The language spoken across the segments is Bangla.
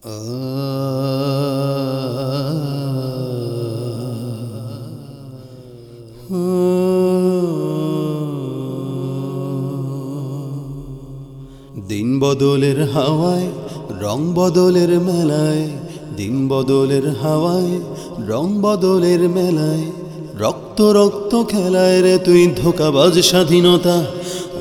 দিন বদলের হাওয়ায়, রং বদলের মেলায়, দিন বদলের হাওয়ায়, রং বদলের মেলায়, রক্ত রক্ত খেলায় রে তুই ধোকাবাজ স্বাধীনতা।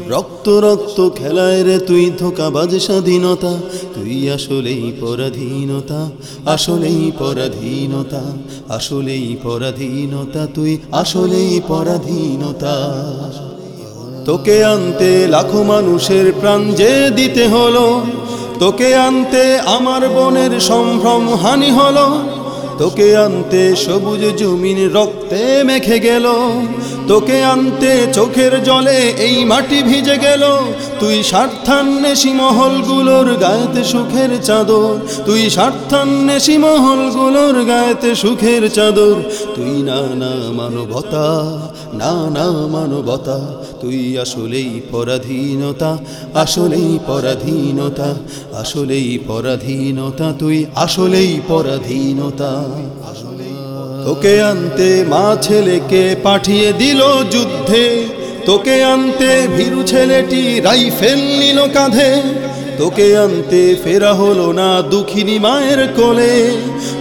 রক্ত রক্ত খেলায় রে তুই ধোকাবাজ স্বাধীনতা। তুই আসলেই পরাধীনতা আসলেই পরাধীনতা আসলেই পরাধীনতা, তুই আসলেই পরাধীনতা। তোকে আনতে লাখো মানুষের প্রাণ যে দিতে হলো, তোকে আনতে আমার বনের সম্ভ্রম হানি হলো। তোকে আনতে সবুজ জমিন রক্তে মেখে গেল। তোকে আনতে চোখের জলে এই মাটি ভিজে গেল। তুই স্বার্থান্বেষী মহলগুলোর গায়েতে সুখের চাদর। তুই স্বার্থান্বেষী মহলগুলোর গায়েতে সুখের চাদর। তুই না না মানবতা না না মানবতা, তুই আসলেই পরাধীনতা আসলেই পরাধীনতা আসলেই পরাধীনতা, তুই আসলেই পরাধীনতা। তোকে আনতে মা ছেলেকে পাঠিয়ে দিল যুদ্ধে। তোকে আনতে ভীরু ছেলেটি রাইফেল নিল কাঁধে। তোকে আনতে ফেরা হলো না দুঃখিনী মায়ের কোলে।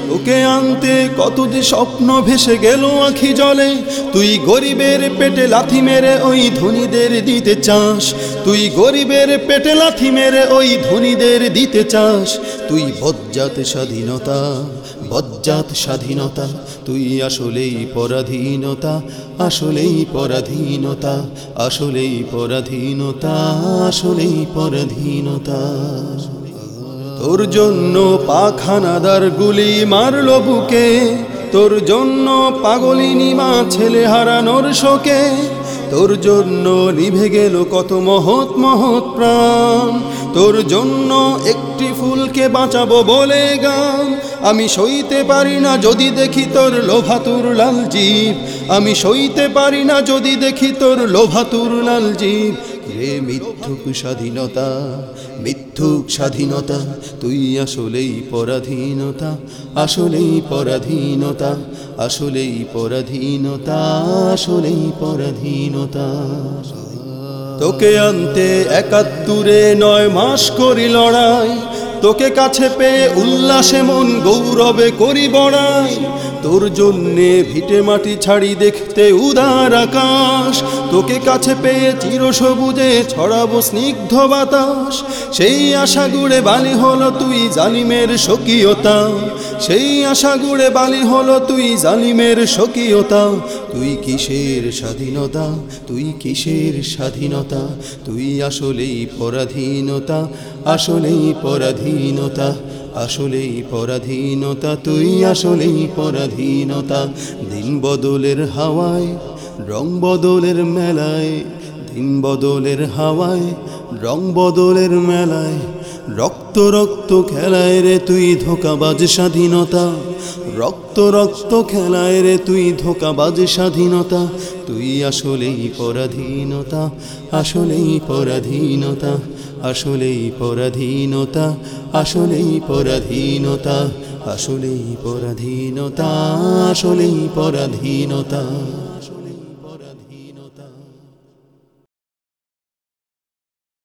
তোকে আনতে কত যে স্বপ্ন ভেসে গেল আখি জলে। তুই গরিবের পেটে লাথি মেরে ওই ধনীদের দিতে চাস। তুই গরিবের পেটে লাথি মেরে ওই ধনীদের দিতে চাস। তুই বজ্জাত স্বাধীনতা বজ্জাত স্বাধীনতা, তুই আসলেই পরাধীনতা আসলেই পরাধীনতা আসলেই পরাধীনতা আসলেই পরাধীনতা। তোর জন্য পাখানাদার গুলি মারল বুকে, তোর জন্য পাগলিনী মা ছেলে হারানোর শোকে, তোর জন্য নিভে গেল কত মহৎ মহৎ প্রাণ, তোর জন্য একটি ফুলকে বাঁচাবো বলে গান, আমি সইতে পারি না যদি দেখি তোর লোভাতুর লাল জীব, আমি সইতে পারি না যদি দেখি তোর লোভাতুর লাল জীব রে মিথ্যুক স্বাধীনতা মিথ্যুক স্বাধীনতা, তুই আসলেই পরাধীনতা আসলেই পরাধীনতা আসলেই পরাধীনতা আসলেই পরাধীনতা। তোকে আনতে একাত্তরে নয় মাস করি লড়াই, তোকে কাছে পেয়ে উল্লাসে মন গৌরবে করি বড়াই তোর জন্যে ভিটে মাটি ছাড়ি দেখতে উদার আকাশ। তোকে কাছে পেয়ে চিরসবুজে ছড়াবো স্নিগ্ধ বাতাস। সেই আশা গুড়ে বালি হলো তুই জালিমের স্বকীয়তা। সেই আশা গুড়ে বালি হলো তুই জালিমের স্বকীয়তা। তুই কিসের স্বাধীনতা? তুই কিসের স্বাধীনতা? তুই আসলেই পরাধীনতা আসলেই পরাধীনতা। আসলেই পরাধীনতা, তুই আসলেই পরাধীনতা। দিন বদলের হাওয়ায়, রং বদলের মেলায়। দিন বদলের হাওয়ায়, রং বদলের মেলায়। রক্ত রক্ত খেলায় রে তুই ধোকাবাজ স্বাধীনতা। রক্ত রক্ত খেলায় রে তুই ধোকাবাজ স্বাধীনতা। তুই আসলেই পরাধীনতা আসলেই পরাধীনতা। আসলেই পরাধীনতা আসলেই পরাধীনতা আসলেই পরাধীনতা আসলেই পরাধীনতা।